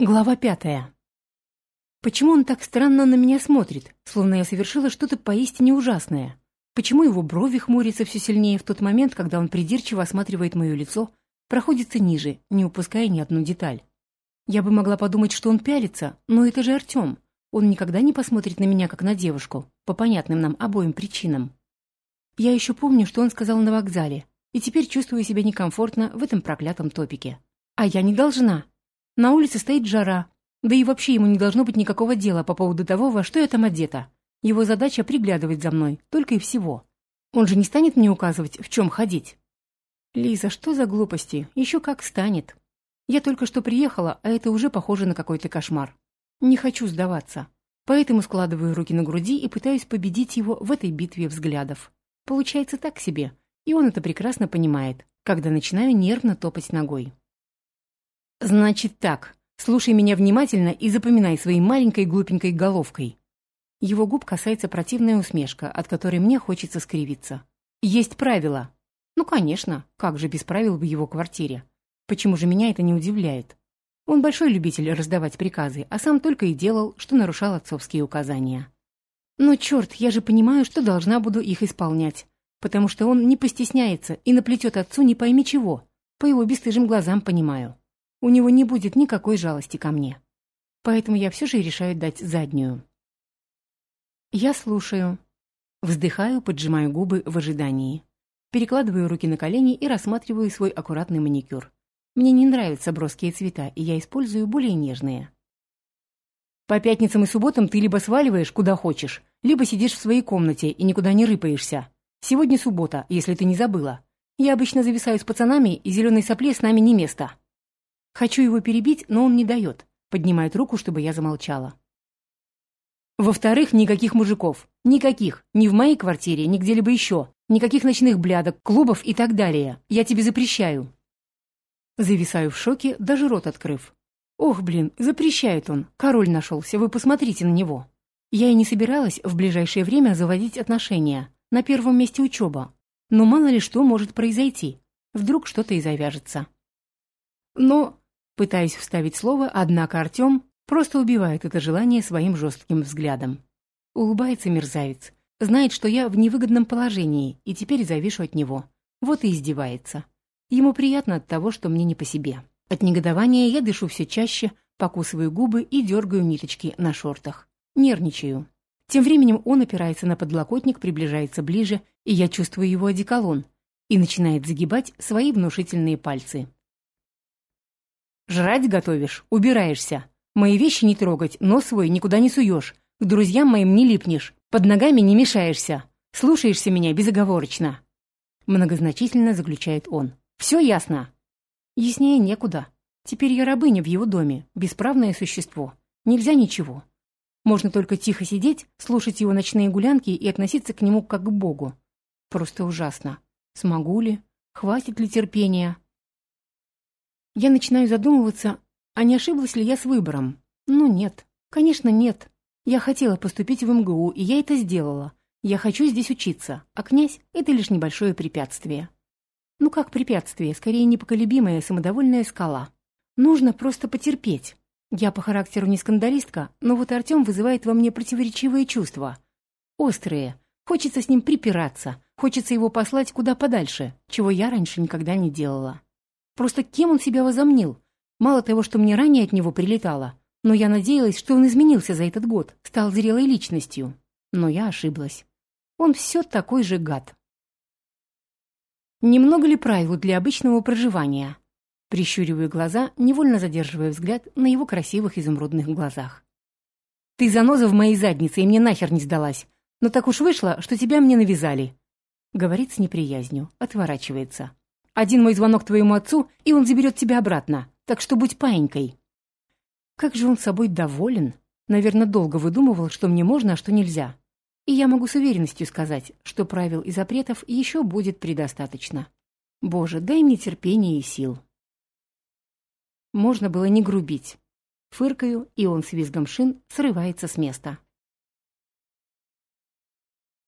Глава пятая. Почему он так странно на меня смотрит, словно я совершила что-то поистине ужасное? Почему его брови хмурятся все сильнее в тот момент, когда он придирчиво осматривает мое лицо, проходится ниже, не упуская ни одну деталь? Я бы могла подумать, что он пялится, но это же Артем. Он никогда не посмотрит на меня, как на девушку, по понятным нам обоим причинам. Я еще помню, что он сказал на вокзале, и теперь чувствую себя некомфортно в этом проклятом топике. А я не должна. На улице стоит жара, да и вообще ему не должно быть никакого дела по поводу того, во что я там одета. Его задача приглядывать за мной, только и всего. Он же не станет мне указывать, в чем ходить. Лиза, что за глупости? Еще как станет. Я только что приехала, а это уже похоже на какой-то кошмар. Не хочу сдаваться. Поэтому складываю руки на груди и пытаюсь победить его в этой битве взглядов. Получается так себе, и он это прекрасно понимает, когда начинаю нервно топать ногой. «Значит так, слушай меня внимательно и запоминай своей маленькой глупенькой головкой». Его губ касается противная усмешка, от которой мне хочется скривиться. «Есть правила». Ну, конечно, как же без правил в его квартире? Почему же меня это не удивляет? Он большой любитель раздавать приказы, а сам только и делал, что нарушал отцовские указания. Но черт, я же понимаю, что должна буду их исполнять, потому что он не постесняется и наплетет отцу не пойми чего. По его бесстыжим глазам понимаю у него не будет никакой жалости ко мне. Поэтому я все же решаю дать заднюю. Я слушаю. Вздыхаю, поджимаю губы в ожидании. Перекладываю руки на колени и рассматриваю свой аккуратный маникюр. Мне не нравятся броские цвета, и я использую более нежные. По пятницам и субботам ты либо сваливаешь куда хочешь, либо сидишь в своей комнате и никуда не рыпаешься. Сегодня суббота, если ты не забыла. Я обычно зависаю с пацанами, и зеленой сопле с нами не место. Хочу его перебить, но он не дает. Поднимает руку, чтобы я замолчала. Во-вторых, никаких мужиков. Никаких. Ни в моей квартире, ни где-либо еще. Никаких ночных блядок, клубов и так далее. Я тебе запрещаю. Зависаю в шоке, даже рот открыв. Ох, блин, запрещает он. Король нашелся, вы посмотрите на него. Я и не собиралась в ближайшее время заводить отношения. На первом месте учеба. Но мало ли что может произойти. Вдруг что-то и завяжется. Но Пытаюсь вставить слово, однако Артем просто убивает это желание своим жестким взглядом. Улыбается мерзавец. Знает, что я в невыгодном положении, и теперь завишу от него. Вот и издевается. Ему приятно от того, что мне не по себе. От негодования я дышу все чаще, покусываю губы и дергаю ниточки на шортах. Нервничаю. Тем временем он опирается на подлокотник, приближается ближе, и я чувствую его одеколон, и начинает загибать свои внушительные пальцы. Жрать готовишь, убираешься. Мои вещи не трогать, нос свой никуда не суешь. К друзьям моим не липнешь, под ногами не мешаешься. Слушаешься меня безоговорочно. Многозначительно заключает он. Все ясно? Яснее некуда. Теперь я рабыня в его доме, бесправное существо. Нельзя ничего. Можно только тихо сидеть, слушать его ночные гулянки и относиться к нему как к богу. Просто ужасно. Смогу ли? Хватит ли терпения? Я начинаю задумываться, а не ошиблась ли я с выбором. Ну нет, конечно нет. Я хотела поступить в МГУ, и я это сделала. Я хочу здесь учиться, а князь — это лишь небольшое препятствие. Ну как препятствие, скорее непоколебимая самодовольная скала. Нужно просто потерпеть. Я по характеру не скандалистка, но вот Артем вызывает во мне противоречивые чувства. Острые. Хочется с ним припираться, хочется его послать куда подальше, чего я раньше никогда не делала. Просто кем он себя возомнил? Мало того, что мне ранее от него прилетало, но я надеялась, что он изменился за этот год, стал зрелой личностью. Но я ошиблась. Он все такой же гад. Немного ли правил для обычного проживания? Прищуриваю глаза, невольно задерживая взгляд на его красивых изумрудных глазах. «Ты заноза в моей заднице, и мне нахер не сдалась. Но так уж вышло, что тебя мне навязали». Говорит с неприязнью, отворачивается. Один мой звонок твоему отцу, и он заберет тебя обратно. Так что будь паинькой». Как же он собой доволен. Наверное, долго выдумывал, что мне можно, а что нельзя. И я могу с уверенностью сказать, что правил и запретов еще будет предостаточно. Боже, дай мне терпения и сил. Можно было не грубить. Фыркаю, и он с визгом шин срывается с места.